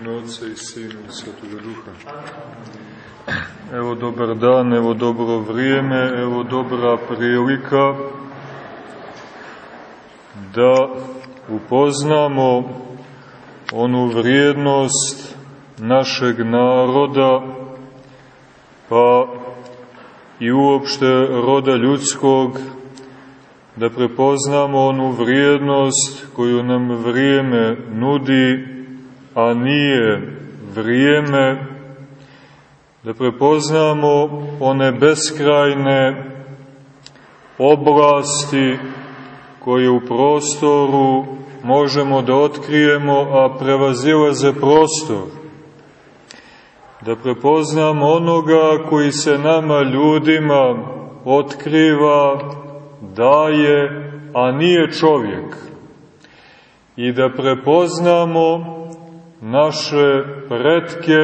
ime Otca i Sina i Svetoga Duha. Evo dobar dan, evo dobro vrijeme, evo dobra prilika da upoznamo onu vrijednost našeg naroda, pa i uopšte roda ljudskog, da prepoznamo onu vrijednost koju nam vrijeme nudi, a nije vrijeme, da prepoznamo one beskrajne oblasti koje u prostoru možemo da otkrijemo, a prevazilaze prostor. Da prepoznamo onoga koji se nama ljudima otkriva, daje, a nije čovjek. I da prepoznamo naše pretke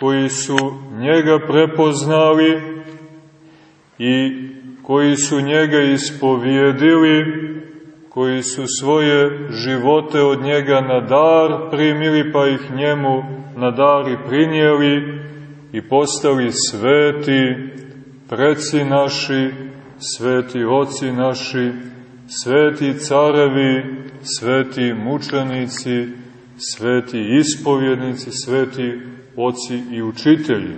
koji su njega prepoznali i koji su njega ispovjedili, koji su svoje živote od njega na dar primili, pa ih njemu na dar i prinijeli i postali sveti, preci naši, sveti oci naši, sveti carevi, sveti mučenici, sveti ispovjednici, sveti oci i učitelji.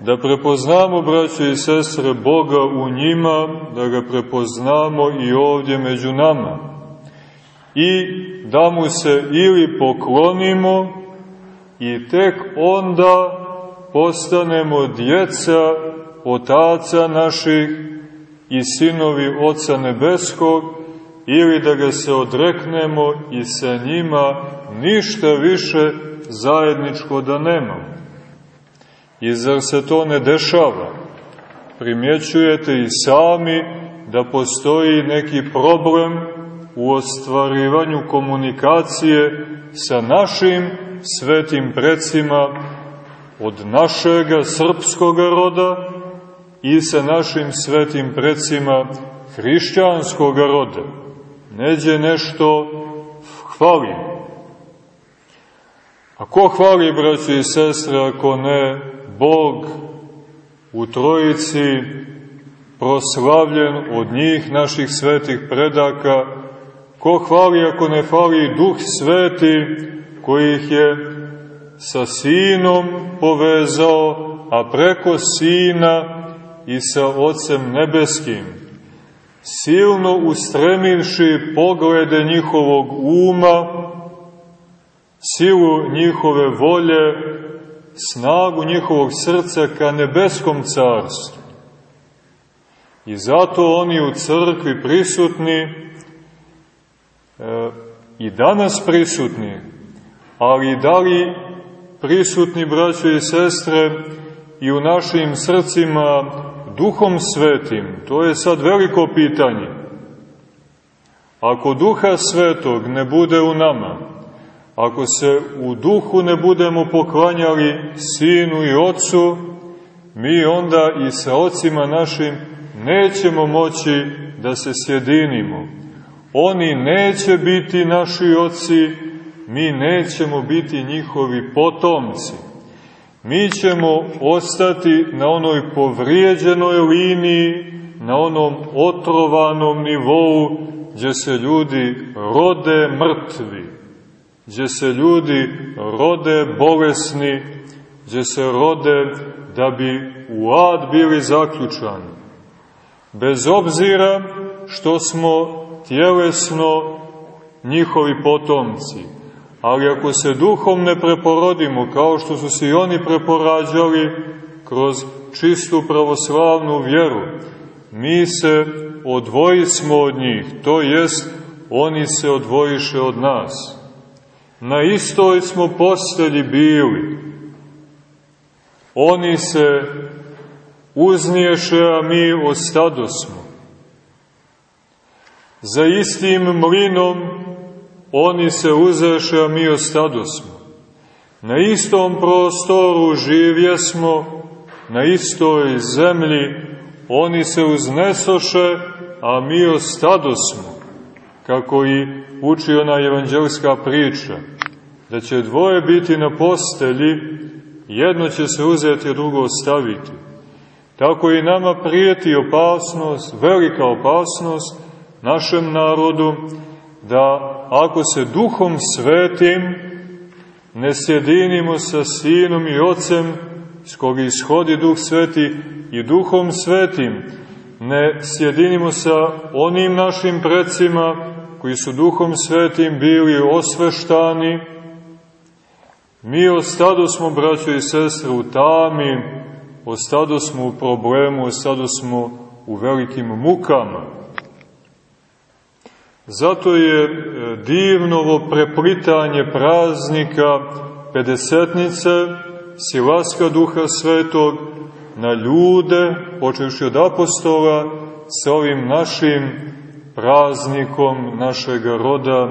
Da prepoznamo, braće i sestre, Boga u njima, da ga prepoznamo i ovdje među nama. I da mu se ili poklonimo i tek onda postanemo djeca otaca naših i sinovi Oca Nebeskog, ili da ga se odreknemo i sa njima ništa više zajedničko da nemamo. I zar se to ne dešava? Primjećujete i sami da postoji neki problem u ostvarivanju komunikacije sa našim svetim precima od našega srpskoga roda i sa našim svetim precima hrišćanskog roda. Neđe nešto hvali. A ko hvali, braći i sestre, ako ne Bog u trojici proslavljen od njih, naših svetih predaka, ko hvali ako ne hvali Duh Sveti koji ih je sa Sinom povezao, a preko Sina i sa Otcem Nebeskim, silno ustremivši poglede njihovog uma, silu njihove volje, snagu njihovog srca ka nebeskom carstvu. I zato oni u crkvi prisutni e, i danas prisutni, ali da li prisutni, braćo i sestre, i u našim srcima duhom svetim, to je sad veliko pitanje. Ako duha svetog ne bude u nama, ako se u duhu ne budemo poklanjali sinu i ocu, mi onda i sa ocima našim nećemo moći da se sjedinimo. Oni neće biti naši oci, mi nećemo biti njihovi potomci. Mi ćemo ostati na onoj povrijeđenoj liniji, na onom otrovanom nivou gdje se ljudi rode mrtvi, gdje se ljudi rode bolesni, gdje se rode da bi u ad bili zaključani. Bez obzira što smo tjelesno njihovi potomci, ali ako se duhom ne preporodimo, kao što su se i oni preporađali kroz čistu pravoslavnu vjeru, mi se odvojismo od njih, to jest oni se odvojiše od nas. Na istoj smo postelji bili. Oni se uzniješe, a mi ostadosmo. Za istim mlinom oni se uzeše, a mi ostadosmo. Na istom prostoru živjesmo, na istoj zemlji, oni se uznesoše, a mi ostadosmo, kako i uči ona evanđelska priča. da će dvoje biti na postelji, jedno će se uzeti, a drugo ostaviti. Tako i nama prijeti opasnost, velika opasnost našem narodu, da ako se duhom svetim ne sjedinimo sa sinom i ocem, s koga ishodi duh sveti i duhom svetim, ne sjedinimo sa onim našim predsima koji su duhom svetim bili osveštani, mi ostado smo, braćo i sestre, u tami, ostado smo u problemu, ostado smo u velikim mukama. Zato je e, divno ovo preplitanje praznika Pedesetnice, silaska Duha Svetog, na ljude, počeši od apostola, sa ovim našim praznikom našeg roda,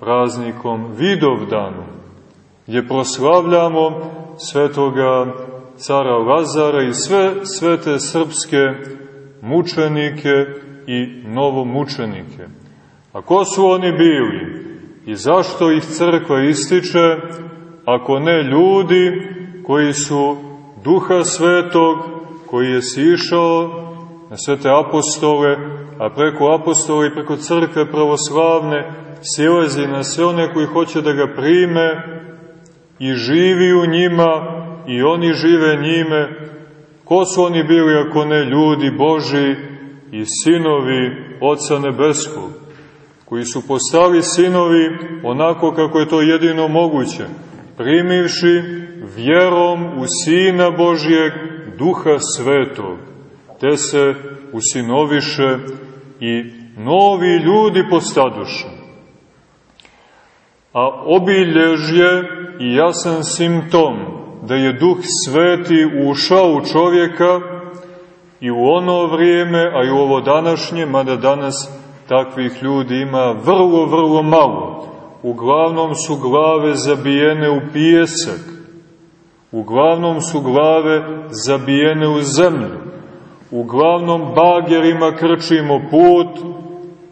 praznikom Vidovdanu, gdje proslavljamo svetoga cara Lazara i sve svete srpske mučenike i novomučenike. A ko su oni bili i zašto ih crkva ističe, ako ne ljudi koji su duha svetog, koji je sišao na svete apostole, a preko apostola i preko crkve pravoslavne silezi na sve one koji hoće da ga prime i živi u njima i oni žive njime. Ko su oni bili ako ne ljudi Boži i sinovi Otca Nebeskog, koji su postali sinovi onako kako je to jedino moguće, primivši vjerom u Sina Božijeg Duha Svetog, te se usinoviše i novi ljudi postaduše. A obilježje i jasan simptom da je Duh Sveti ušao u čovjeka i u ono vrijeme, a i u ovo današnje, mada danas takvih ljudi ima vrlo, vrlo malo. Uglavnom su glave zabijene u pijesak. Uglavnom su glave zabijene u zemlju. Uglavnom bagerima krčimo put.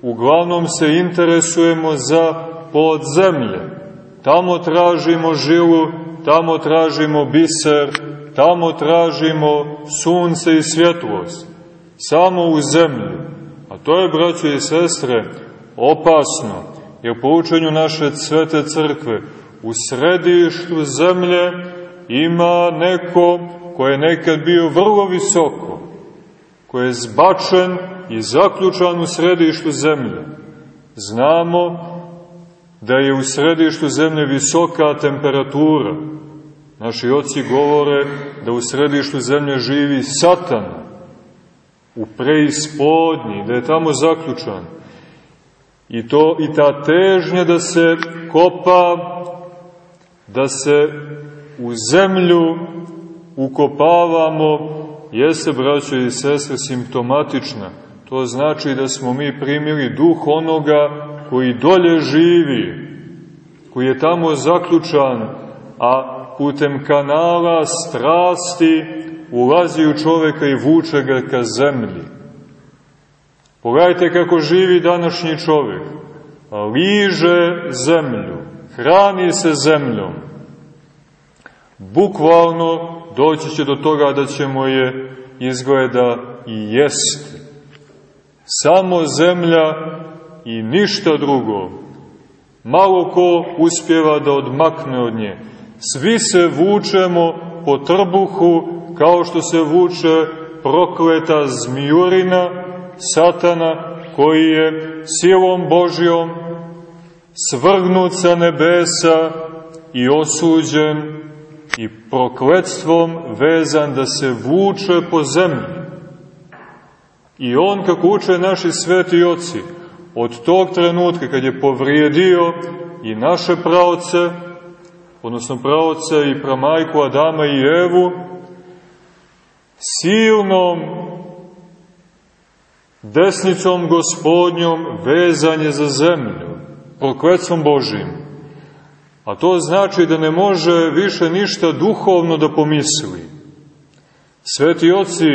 Uglavnom se interesujemo za podzemlje. Tamo tražimo žilu, tamo tražimo biser, tamo tražimo sunce i svjetlost. Samo u zemlji. To je, braćo i sestre, opasno, jer po učenju naše svete crkve u središtu zemlje ima neko ko je nekad bio vrlo visoko, ko je zbačen i zaključan u središtu zemlje. Znamo da je u središtu zemlje visoka temperatura. Naši oci govore da u središtu zemlje živi satan, u preispodnji, da je tamo zaključan. I, to, I ta težnja da se kopa, da se u zemlju ukopavamo, jeste, braćo i sestre, simptomatična. To znači da smo mi primili duh onoga koji dolje živi, koji je tamo zaključan, a putem kanala strasti ulazi u čoveka i vuče ga ka zemlji. Pogledajte kako živi današnji čovek. Liže zemlju, hrani se zemljom. Bukvalno doći će do toga da ćemo je izgleda i jesti. Samo zemlja i ništa drugo. Malo ko uspjeva da odmakne od nje. Svi se vučemo po trbuhu kao što se vuče prokleta zmijurina, satana, koji je silom Božjom svrgnut sa nebesa i osuđen i prokletstvom vezan da se vuče po zemlji. I on, kako uče naši sveti oci, od tog trenutka kad je povrijedio i naše pravce, odnosno pravce i pramajku Adama i Evu, silnom desnicom gospodnjom vezan je za zemlju, prokletstvom Božim. A to znači da ne može više ništa duhovno da pomisli. Sveti oci,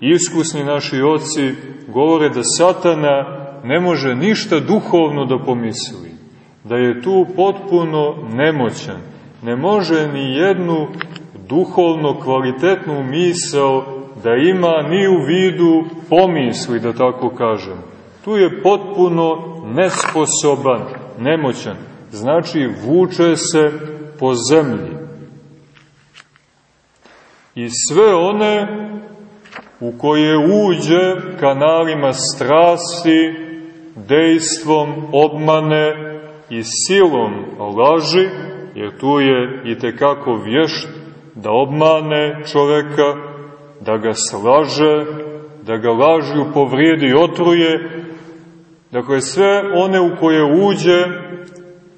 iskusni naši oci, govore da satana ne može ništa duhovno da pomisli. da je tu potpuno nemoćan. Ne može ni jednu duhovno kvalitetnu misao da ima ni u vidu pomisli, da tako kažem. Tu je potpuno nesposoban, nemoćan. Znači, vuče se po zemlji. I sve one u koje uđe kanalima strasti, dejstvom obmane i silom laži, jer tu je i tekako vješt da obmane čoveka, da ga slaže, da ga lažju povrijedi i otruje, dakle sve one u koje uđe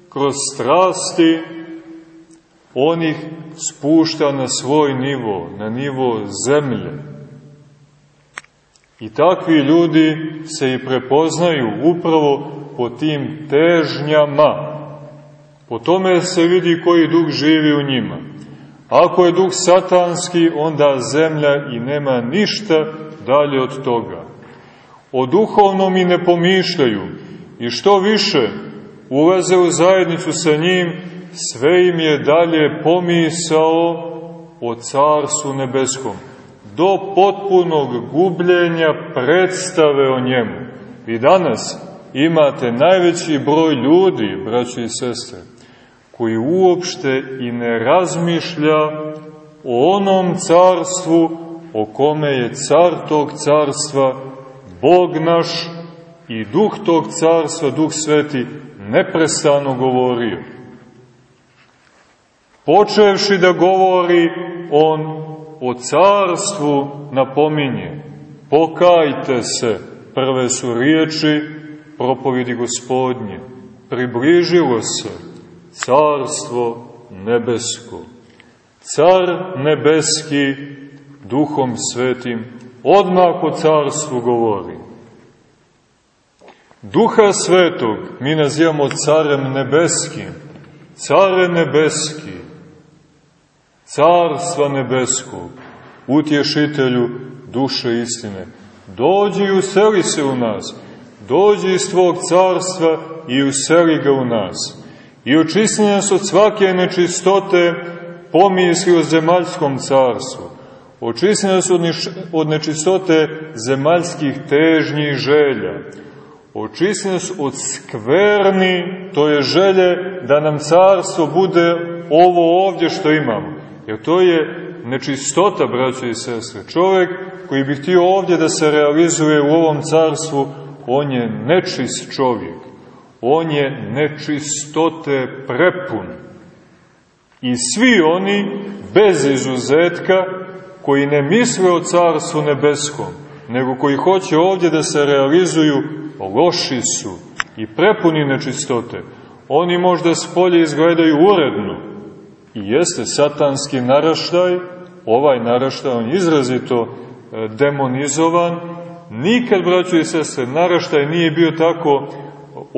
kroz strasti, on ih spušta na svoj nivo, na nivo zemlje. I takvi ljudi se i prepoznaju upravo po tim težnjama. Po tome se vidi koji duh živi u njima. Ako je duh satanski, onda zemlja i nema ništa dalje od toga. O duhovnom i ne pomišljaju i što više ulaze u zajednicu sa njim, sve im je dalje pomisao o carstvu nebeskom, do potpunog gubljenja predstave o njemu. Vi danas imate najveći broj ljudi, braći i sestre, koji uopšte i ne razmišlja o onom carstvu o kome je car tog carstva, Bog naš i duh tog carstva, duh sveti, neprestano govorio. Počevši da govori, on o carstvu napominje. Pokajte se, prve su riječi propovidi gospodnje. Približilo se carstvo nebesko. Car nebeski duhom svetim odmah o carstvu govori. Duha svetog mi nazivamo carem nebeskim, care nebeski, carstva nebeskog, utješitelju duše istine. Dođi i useli se u nas, dođi iz tvog carstva i useli ga u nas. I očisti nas od svake nečistote pomisli o zemaljskom carstvu. Očisti nas od, nečistote zemaljskih težnji i želja očisti nas od skverni, to je želje da nam carstvo bude ovo ovdje što imamo. Jer to je nečistota, braćo i sestre. Čovjek koji bi htio ovdje da se realizuje u ovom carstvu, on je nečist čovjek. On je nečistote prepun. I svi oni, bez izuzetka, koji ne misle o carstvu nebeskom, nego koji hoće ovdje da se realizuju loši su i prepuni nečistote. Oni možda s polje izgledaju uredno i jeste satanski naraštaj, ovaj naraštaj, on izrazito e, demonizovan, nikad, braćo i sestre, naraštaj nije bio tako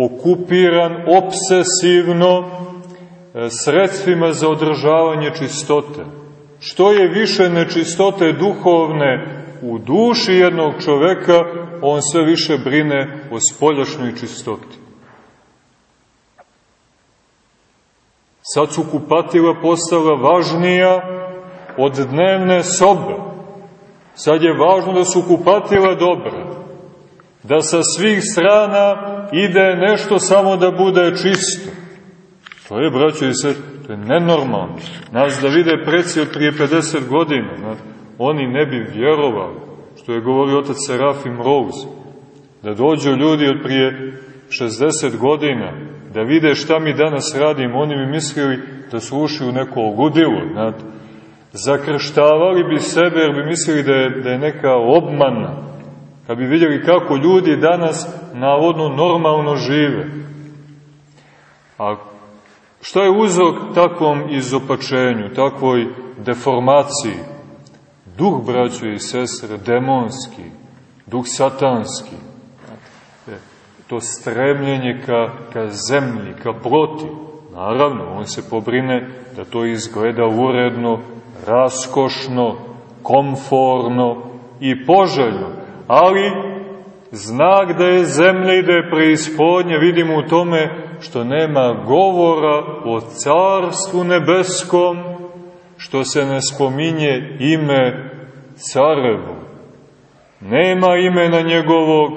okupiran obsesivno e, sredstvima za održavanje čistote. Što je više nečistote duhovne u duši jednog čoveka, on sve više brine o spoljašnjoj čistoti. Sad su kupatila postala važnija od dnevne sobe. Sad je važno da su kupatila dobra. Da sa svih strana ide nešto samo da bude čisto. To je, braćo i sve, to je nenormalno. Nas da vide preci od prije 50 godina, znači, oni ne bi vjerovali, što je govorio otac Serafim Rose, da dođu ljudi od prije 60 godina, da vide šta mi danas radimo, oni bi mislili da su ušli u neko ludilo, znate. Zakrštavali bi sebe jer bi mislili da je, da je neka obmana, kad bi vidjeli kako ljudi danas navodno normalno žive. A šta je uzrok takvom izopačenju, takvoj deformaciji? duh, braćo i sestre, demonski, duh satanski, e, to stremljenje ka, ka zemlji, ka ploti. Naravno, on se pobrine da to izgleda uredno, raskošno, komforno i poželjno, ali znak da je zemlja i da je preispodnja, vidimo u tome što nema govora o carstvu nebeskom, što se ne spominje ime carevo. Nema imena njegovog,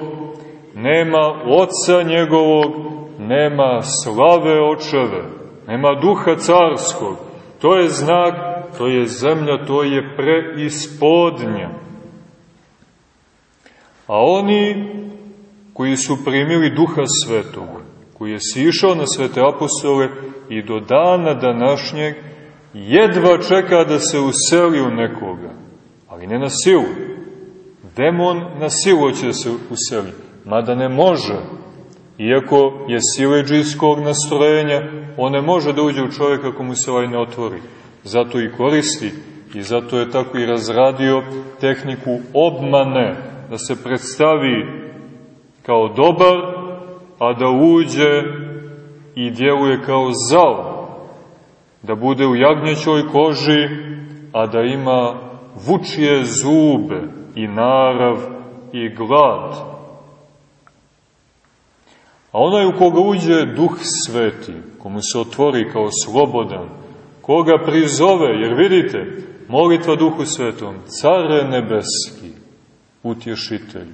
nema oca njegovog, nema slave očeve, nema duha carskog. To je znak, to je zemlja, to je preispodnja. A oni koji su primili duha svetog, koji je sišao na svete apostole i do dana današnjeg jedva čeka da se useli u nekoga, ali ne na silu. Demon na silu će se useli, mada ne može. Iako je sileđijskog nastrojenja, on ne može da uđe u čovjeka ako mu se ovaj ne otvori. Zato i koristi i zato je tako i razradio tehniku obmane, da se predstavi kao dobar, a da uđe i djeluje kao zao, da bude u jagnjećoj koži, a da ima vučije zube i narav i glad. A onaj u koga uđe duh sveti, komu se otvori kao slobodan, koga prizove, jer vidite, molitva duhu svetom, care nebeski, utješitelju,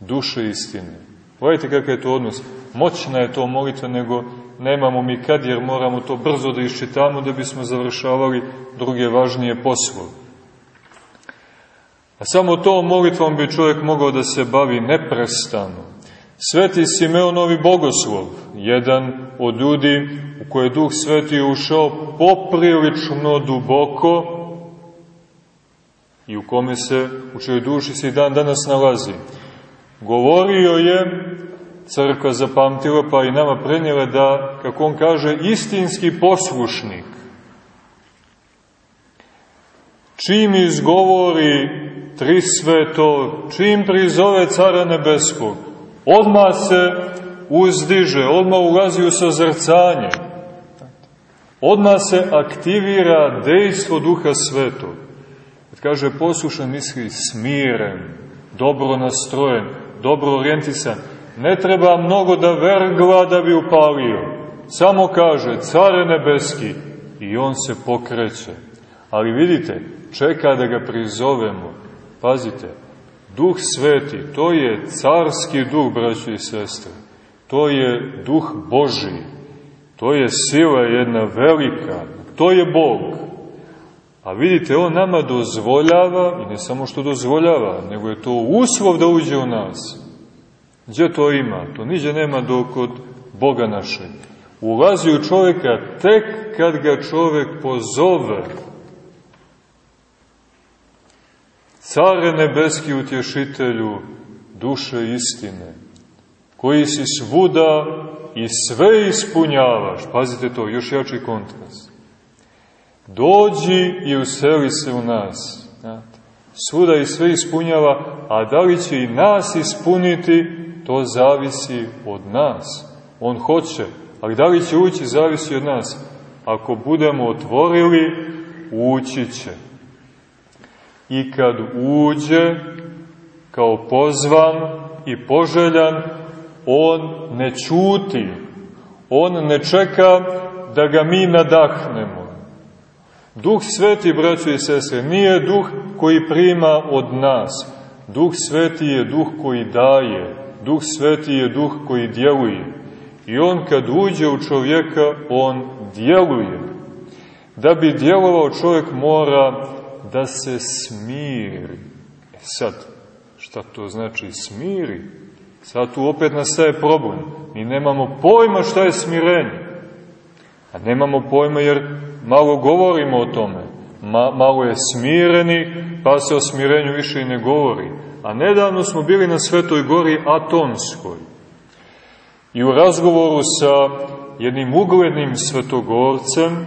duše istine. Pogledajte kakav je to odnos. Moćna je to molitva, nego nemamo mi kad, jer moramo to brzo da iščitamo da bismo završavali druge važnije poslove. A samo to molitvom bi čovjek mogao da se bavi neprestano. Sveti Simeonovi bogoslov, jedan od ljudi u koje Duh Sveti je ušao poprilično duboko i u kome se u čoj duši se i dan danas nalazi. Govorio je, crkva zapamtila pa i nama prenijela da, kako on kaže, istinski poslušnik. Čim izgovori tri sveto, čim prizove cara nebeskog, odmah se uzdiže, odmah ulazi u sozrcanje, odmah se aktivira dejstvo duha svetog. Kaže poslušan, misli smiren, dobro nastrojen, dobro orijentisan. Ne treba mnogo da vergla da bi upalio. Samo kaže, care nebeski, i on se pokreće. Ali vidite, čeka da ga prizovemo. Pazite, duh sveti, to je carski duh, braći i sestre. To je duh Boži. To je sila jedna velika. To je Bog. A vidite, on nama dozvoljava, i ne samo što dozvoljava, nego je to uslov da uđe u nas. Gdje to ima? To niđe nema dok kod Boga našeg. Ulazi u čovjeka tek kad ga čovjek pozove. Care nebeski utješitelju duše istine, koji si svuda i sve ispunjavaš. Pazite to, još jači kontrast. Dođi i useli se u nas. Svuda i sve ispunjava, a da li će i nas ispuniti, to zavisi od nas. On hoće, ali da li će ući, zavisi od nas. Ako budemo otvorili, ući će. I kad uđe, kao pozvan i poželjan, on ne čuti, on ne čeka da ga mi nadahnemo. Duh sveti, braćo i sestre, nije duh koji prima od nas. Duh sveti je duh koji daje. Duh sveti je duh koji djeluje. I on kad uđe u čovjeka, on djeluje. Da bi djelovao čovjek mora da se smiri. E sad, šta to znači smiri? Sad tu opet nastaje problem. Mi nemamo pojma šta je smirenje. A nemamo pojma jer malo govorimo o tome. Ma, malo je smireni, pa se o smirenju više i ne govori. A nedavno smo bili na Svetoj gori Atonskoj. I u razgovoru sa jednim uglednim svetogorcem,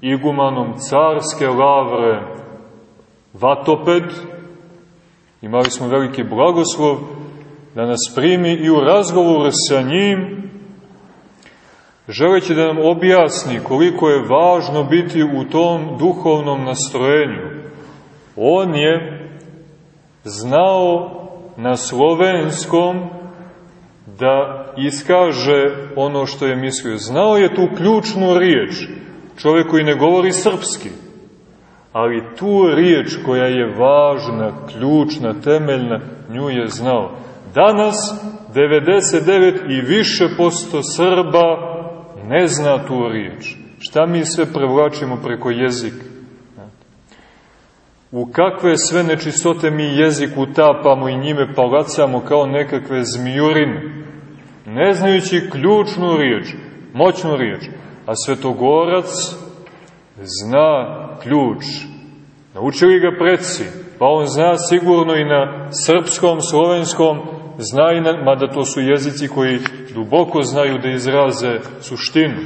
igumanom carske lavre Vatoped, imali smo veliki blagoslov da nas primi i u razgovoru sa njim, želeći da nam objasni koliko je važno biti u tom duhovnom nastrojenju. On je znao na slovenskom da iskaže ono što je mislio. Znao je tu ključnu riječ, čovjek koji ne govori srpski, ali tu riječ koja je važna, ključna, temeljna, nju je znao. Danas 99 i više posto Srba ne zna tu riječ. Šta mi sve prevlačimo preko jezika? U kakve sve nečistote mi jezik utapamo i njime palacamo kao nekakve zmijurine, ne znajući ključnu riječ, moćnu riječ. A Svetogorac zna ključ. Naučili ga preci, pa on zna sigurno i na srpskom, slovenskom, zna i na, mada to su jezici koji duboko znaju da izraze suštinu.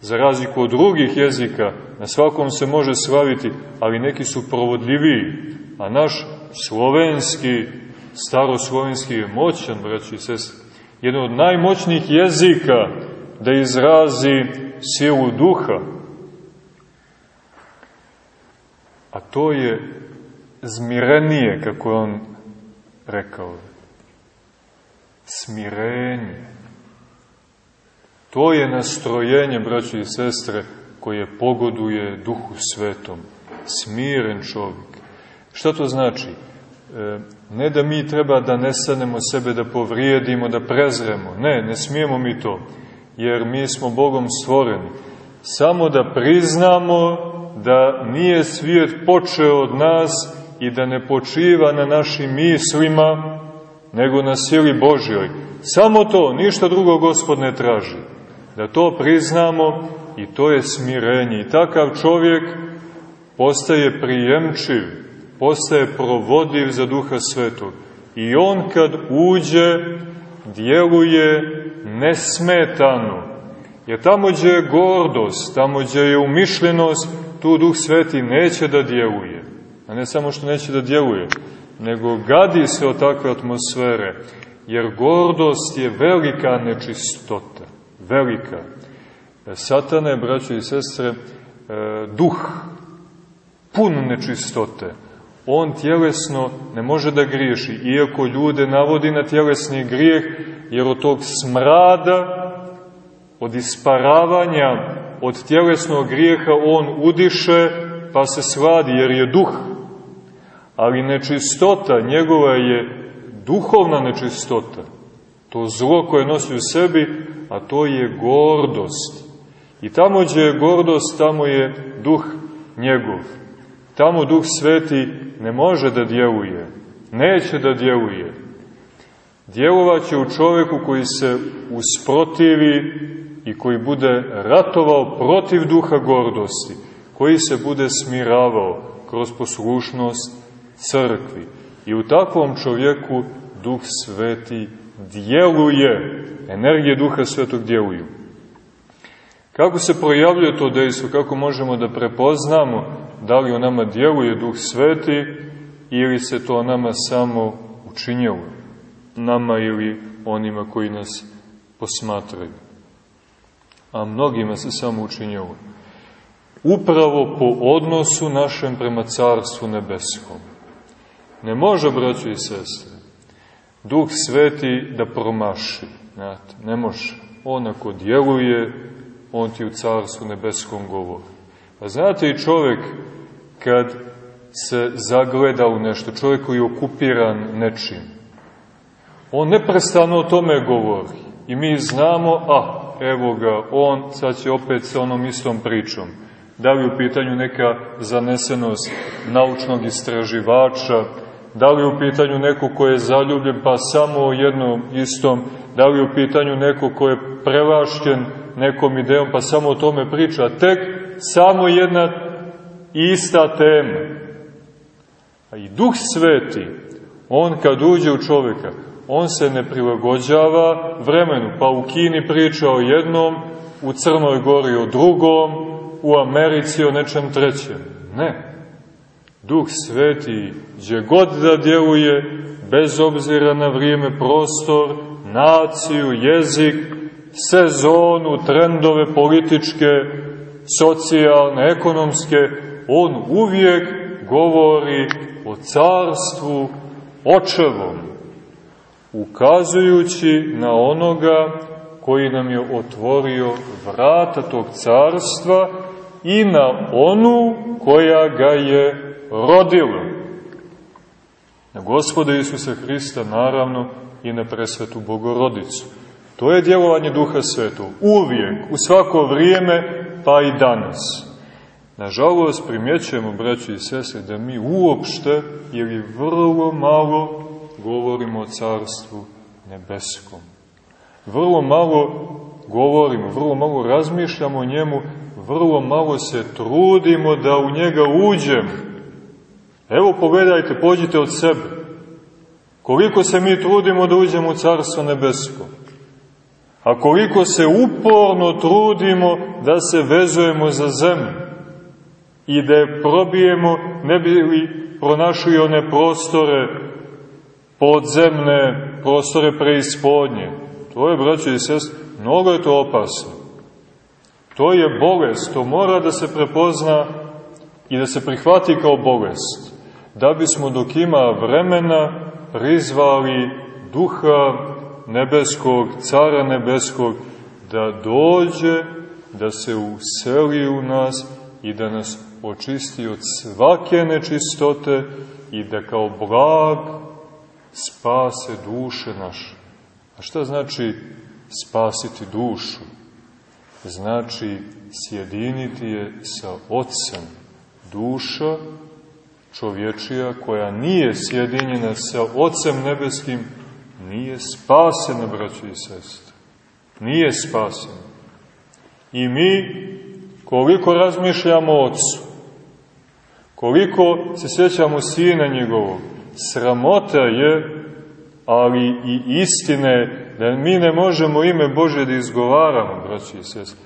Za razliku od drugih jezika, na svakom se može slaviti, ali neki su provodljiviji, a naš slovenski, staroslovenski je moćan, braći i sestri. Jedan od najmoćnijih jezika da izrazi silu duha. A to je zmirenije, kako on rekao. Smirenje. To je nastrojenje, braći i sestre, koje pogoduje duhu svetom. Smiren čovjek. Šta to znači? E, ne da mi treba da nesanemo sebe, da povrijedimo, da prezremo. Ne, ne smijemo mi to, jer mi smo Bogom stvoreni. Samo da priznamo da nije svijet počeo od nas i da ne počiva na našim mislima, nego na sili Božjoj. Samo to, ništa drugo gospod ne traži. Da to priznamo i to je smirenje. I takav čovjek postaje prijemčiv, postaje provodiv za duha svetog. I on kad uđe, djeluje nesmetano. Jer tamo gdje je gordost, tamo gdje je umišljenost, tu duh sveti neće da djeluje. A ne samo što neće da djeluje, nego gadi se od takve atmosfere. Jer gordost je velika nečistota. Velika. Satana je, braćo i sestre, e, duh pun nečistote. On tjelesno ne može da griješi, iako ljude navodi na tjelesni grijeh, jer od tog smrada, od isparavanja, od tjelesnog grijeha on udiše, pa se sladi, jer je duh. Ali nečistota njegova je duhovna nečistota. To zlo koje nosi u sebi, a to je gordost. I tamo gdje je gordost, tamo je duh njegov. Tamo duh sveti ne može da djeluje, neće da djeluje. Djelovaće u čovjeku koji se usprotivi i koji bude ratovao protiv duha gordosti, koji se bude smiravao kroz poslušnost crkvi. I u takvom čovjeku duh sveti djeluje, energije duha svetog djeluju. Kako se projavljuje to dejstvo, kako možemo da prepoznamo da li u nama djeluje Duh Sveti ili se to nama samo učinjalo, nama ili onima koji nas posmatraju. A mnogima se samo učinjalo. Upravo po odnosu našem prema Carstvu Nebeskom. Ne može, braćo i sestre, Duh Sveti da promaši. Znate, ne može. On ako djeluje, on ti u Carstvu Nebeskom govori. A znate i čovjek kad se zagleda u nešto, čovjek koji je okupiran nečim, on neprestano o tome govori. I mi znamo, a, evo ga, on sad će opet sa onom istom pričom. Da li u pitanju neka zanesenost naučnog istraživača, da li u pitanju neko ko je zaljubljen pa samo o jednom istom, da li u pitanju neko ko je prevašćen nekom idejom pa samo o tome priča, tek samo jedna ista tema. A i Duh Sveti, on kad uđe u čoveka, on se ne prilagođava vremenu, pa u Kini priča o jednom, u Crnoj gori o drugom, u Americi o nečem trećem. Ne. Duh Sveti, gdje god da djeluje, bez obzira na vrijeme, prostor, naciju, jezik, sezonu, trendove političke, socijalne, ekonomske, on uvijek govori o carstvu očevom, ukazujući na onoga koji nam je otvorio vrata tog carstva i na onu koja ga je rodila. Na gospoda Isusa Hrista, naravno, i na presvetu Bogorodicu. To je djelovanje Duha Svetog. Uvijek, u svako vrijeme, pa i danas. Nažalost, primjećujemo, braći i sese, da mi uopšte ili vrlo malo govorimo o Carstvu nebeskom. Vrlo malo govorimo, vrlo malo razmišljamo o njemu, vrlo malo se trudimo da u njega uđemo. Evo pogledajte, pođite od sebe. Koliko se mi trudimo da uđemo u Carstvo nebesko. A koliko se uporno trudimo da se vezujemo za zemlju i da je probijemo, ne bi li pronašli one prostore podzemne, prostore preispodnje. To je, braćo i sest, mnogo je to opasno. To je bolest, to mora da se prepozna i da se prihvati kao bolest, da bismo dok ima vremena prizvali duha nebeskog, cara nebeskog, da dođe, da se useli u nas i da nas očisti od svake nečistote i da kao blag spase duše naše. A šta znači spasiti dušu? Znači sjediniti je sa Otcem. Duša čovječija koja nije sjedinjena sa Otcem nebeskim nije spasena, braćo i sestre. Nije spasena. I mi, koliko razmišljamo o Otcu, koliko se sjećamo Sina njegovog, sramota je, ali i istine, da mi ne možemo ime Bože da izgovaramo, braći i sestre.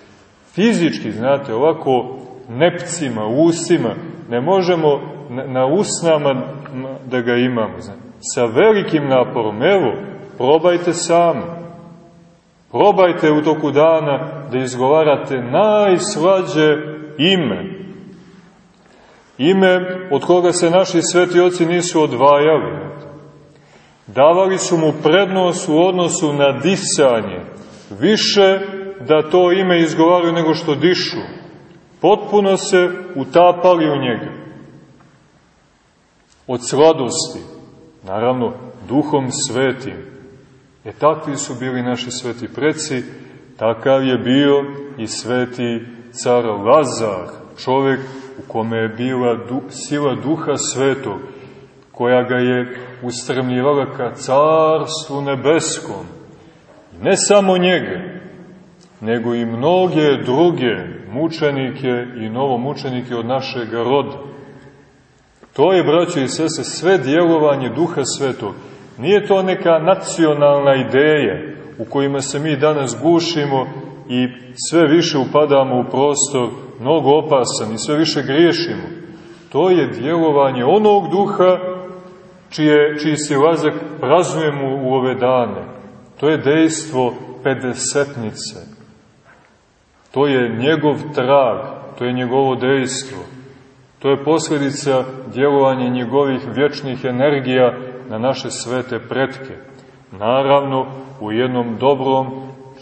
Fizički, znate, ovako nepcima, usima, ne možemo na, na usnama da ga imamo. Znate. Sa velikim naporom, evo, probajte sami. Probajte u toku dana da izgovarate najslađe ime. Ime od koga se naši sveti oci nisu odvajali. Davali su mu prednost u odnosu na disanje. Više da to ime izgovaraju nego što dišu. Potpuno se utapali u njega. Od sladosti, naravno, duhom svetim. E takvi su bili naši sveti preci, takav je bio i sveti car Lazar, čovek u kome je bila du, sila duha svetog, koja ga je ustremljivala ka carstvu nebeskom. I ne samo njega, nego i mnoge druge mučenike i novomučenike od našeg roda. To je, braćo i sese, sve djelovanje duha svetog. Nije to neka nacionalna ideja u kojima se mi danas gušimo i sve više upadamo u prostor mnogo opasan i sve više griješimo. To je djelovanje onog duha čije, čiji silazak prazujemo u ove dane. To je dejstvo pedesetnice. To je njegov trag, to je njegovo dejstvo. To je posledica djelovanja njegovih vječnih energija na naše svete pretke. Naravno, u jednom dobrom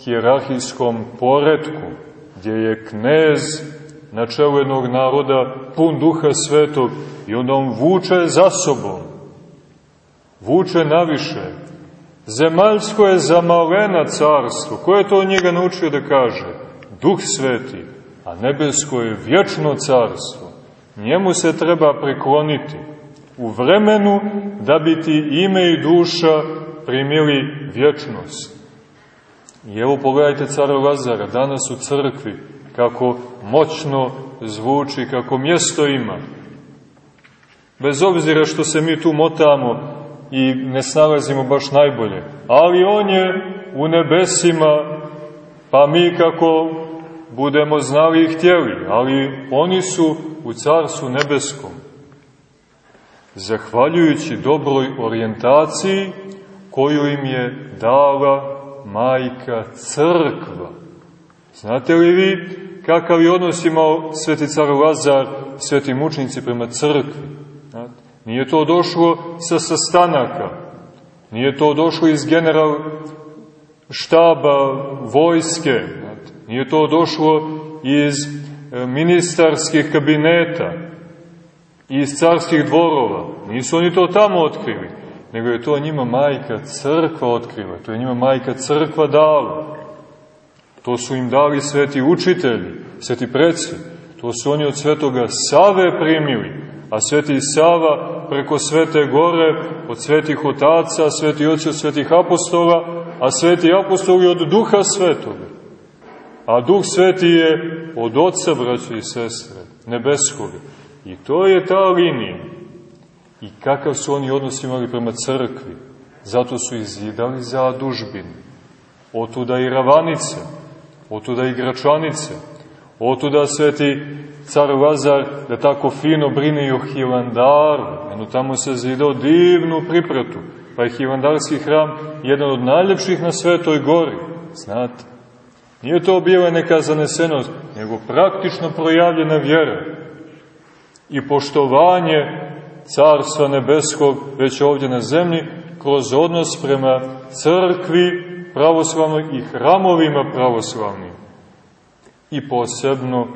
hjerarhijskom poredku, gdje je knez na čelu jednog naroda pun duha svetog i onda on vuče za sobom, vuče naviše. Zemaljsko je zamalena carstvo. Ko je to njega naučio da kaže? Duh sveti, a nebesko je vječno carstvo. Njemu se treba prekloniti u vremenu da bi ti ime i duša primili vječnost. I evo pogledajte cara Lazara, danas u crkvi, kako moćno zvuči, kako mjesto ima. Bez obzira što se mi tu motamo i ne snalazimo baš najbolje, ali on je u nebesima, pa mi kako budemo znali i htjeli, ali oni su u carstvu nebeskom. Zahvaljujući dobroj orijentaciji koju im je dala majka crkva. Znate li vi kakav je odnos imao sveti car Lazar, sveti mučnici prema crkvi? Znate? Nije to došlo sa sastanaka. Nije to došlo iz general štaba vojske. Nije to došlo iz e, ministarskih kabineta, iz carskih dvorova. Nisu oni to tamo otkrili, nego je to njima majka crkva otkrila, to je njima majka crkva dala. To su im dali sveti učitelji, sveti preci, to su oni od svetoga Save primili, a sveti Sava preko svete gore, od svetih otaca, sveti oci od svetih apostola, a sveti apostoli od duha svetoga. A duh sveti je od oca, braće i sestre, nebeskoga. I to je ta linija. I kakav su oni odnos imali prema crkvi. Zato su izidali zadužbine. Otuda i ravanice, otuda i gračanice, otuda sveti car Lazar da tako fino brine i o Hilandaru. Eno tamo se zidao divnu pripratu, pa je Hilandarski hram jedan od najljepših na Svetoj gori, znate. Nije to bila neka zanesenost, nego praktično projavljena vjera i poštovanje Carstva Nebeskog već ovdje na zemlji kroz odnos prema crkvi pravoslavnoj i hramovima pravoslavnim i posebno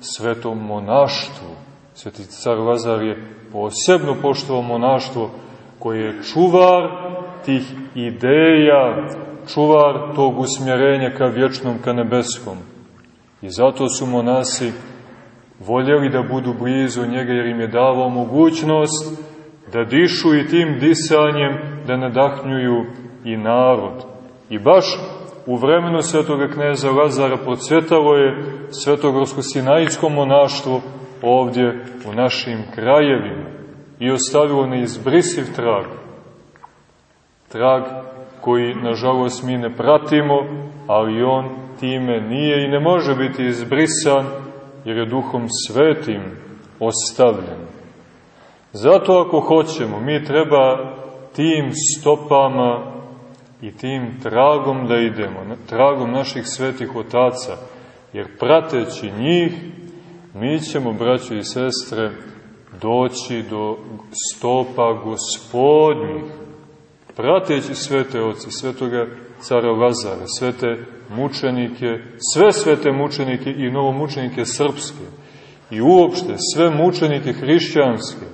svetom monaštvu. Sveti car Lazar je posebno poštovao monaštvo koje je čuvar tih ideja, čuvar tog usmjerenja ka vječnom, ka nebeskom. I zato su monasi voljeli da budu blizu njega jer im je davao mogućnost da dišu i tim disanjem da nadahnjuju i narod. I baš u vremenu svetoga kneza Lazara procvetalo je svetogorsko-sinajsko monaštvo ovdje u našim krajevima i ostavilo neizbrisiv trag. Trag koji, nažalost, mi ne pratimo, ali on time nije i ne može biti izbrisan, jer je duhom svetim ostavljen. Zato ako hoćemo, mi treba tim stopama i tim tragom da idemo, tragom naših svetih otaca, jer prateći njih, mi ćemo, braćo i sestre, doći do stopa gospodnjih, prateći svete oci, svetoga cara Lazara, svete mučenike, sve svete mučenike i novomučenike srpske i uopšte sve mučenike hrišćanske,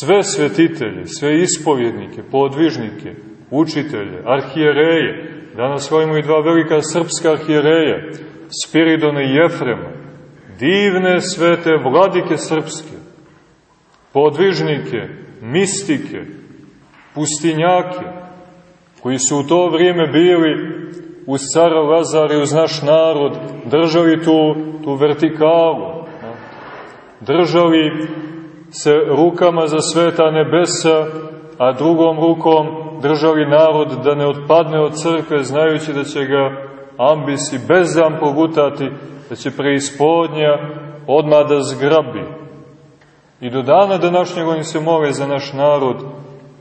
sve svetitelje, sve ispovjednike, podvižnike, učitelje, arhijereje, danas slavimo i dva velika srpska arhijereja, Spiridona i Jefrema, divne svete vladike srpske, podvižnike, mistike, pustinjake, koji su u to vrijeme bili uz cara Lazara i uz naš narod, držali tu, tu vertikalu, držali se rukama za sveta nebesa, a drugom rukom držali narod da ne odpadne od crkve, znajući da će ga ambisi bezam pogutati, da će preispodnja odmah da zgrabi. I do dana današnjeg oni se mole za naš narod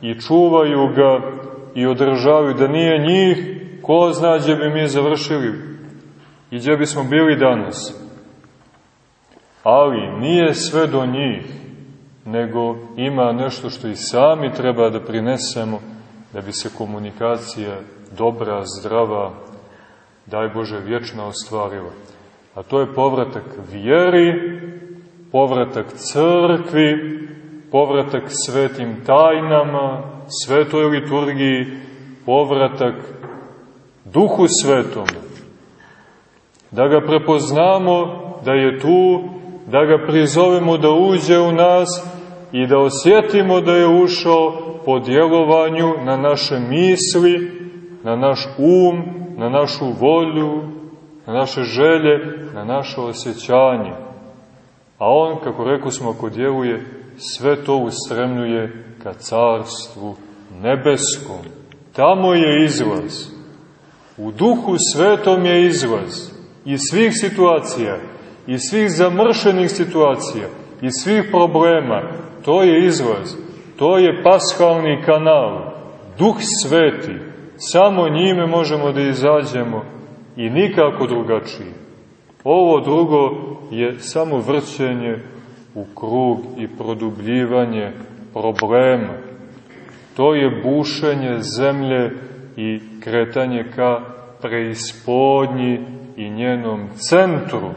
i čuvaju ga i održavaju, da nije njih, ko zna gdje bi mi završili i gdje bismo bili danas. Ali nije sve do njih, nego ima nešto što i sami treba da prinesemo da bi se komunikacija dobra, zdrava, daj Bože, vječna ostvarila. A to je povratak vjeri, povratak crkvi, povratak svetim tajnama, svetoj liturgiji, povratak duhu svetom. Da ga prepoznamo da je tu, da ga prizovemo da uđe u nas i da osjetimo da je ušao po djelovanju na naše misli, na naš um, na našu volju, na naše želje, na naše osjećanje. A on, kako rekao smo, ako djeluje, sve to ustremljuje ka carstvu nebeskom. Tamo je izlaz. U duhu svetom je izlaz. Iz svih situacija, iz svih zamršenih situacija, iz svih problema, to je izlaz. To je paskalni kanal. Duh sveti. Samo njime možemo da izađemo i nikako drugačije. Ovo drugo je samo vrćenje u krug i produbljivanje problema. to je bušenje zemlje i kretanje ka preispodnji i njenom centru,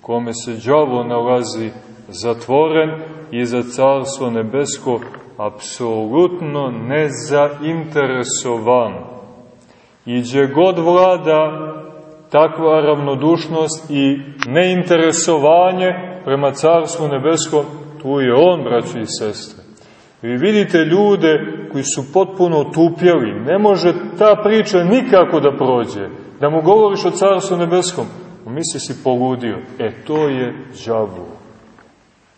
kome se đavo nalazi zatvoren i za carstvo nebesko apsolutno nezainteresovan. I gdje god vlada takva ravnodušnost i neinteresovanje prema carstvu nebeskom, tu je on, braći i sestre. Vi vidite ljude koji su potpuno tupjeli, ne može ta priča nikako da prođe, da mu govoriš o carstvu nebeskom, misli si poludio. E, to je džavo.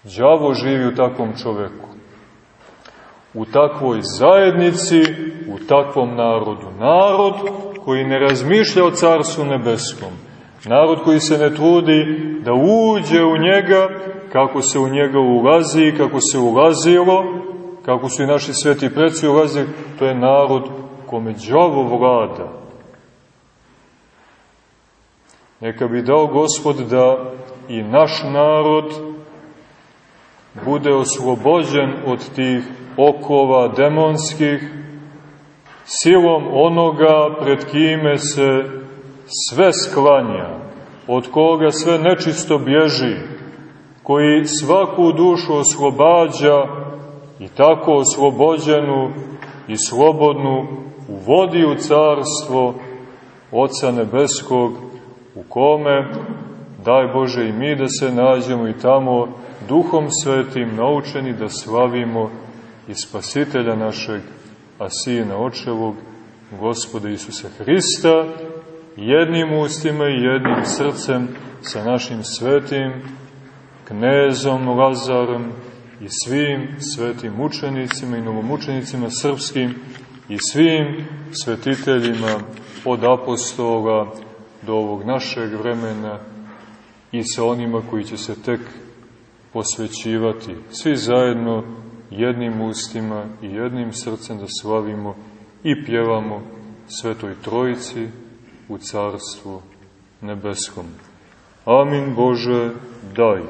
Džavo živi u takvom čoveku. U takvoj zajednici, u takvom narodu. Narod koji ne razmišlja o carstvu nebeskom. Narod koji se ne trudi da uđe u njega, kako se u njega ulazi, kako se ulazilo, kako su i naši sveti preci ulazili, to je narod kome džavo vlada. Neka bi dao Gospod da i naš narod bude oslobođen od tih okova demonskih, silom onoga pred kime se sve sklanja, od koga sve nečisto bježi, koji svaku dušu oslobađa i tako oslobođenu i slobodnu uvodi u carstvo Oca Nebeskog, u kome, daj Bože i mi da se nađemo i tamo duhom svetim naučeni da slavimo i spasitelja našeg, a sina očevog, gospoda Isusa Hrista, jednim ustima i jednim srcem sa našim svetim knezom Lazarom i svim svetim učenicima i novomučenicima srpskim i svim svetiteljima od apostola do ovog našeg vremena i sa onima koji će se tek posvećivati. Svi zajedno jednim ustima i jednim srcem da slavimo i pjevamo Svetoj Trojici u Carstvu Nebeskom. Amin Bože, daj.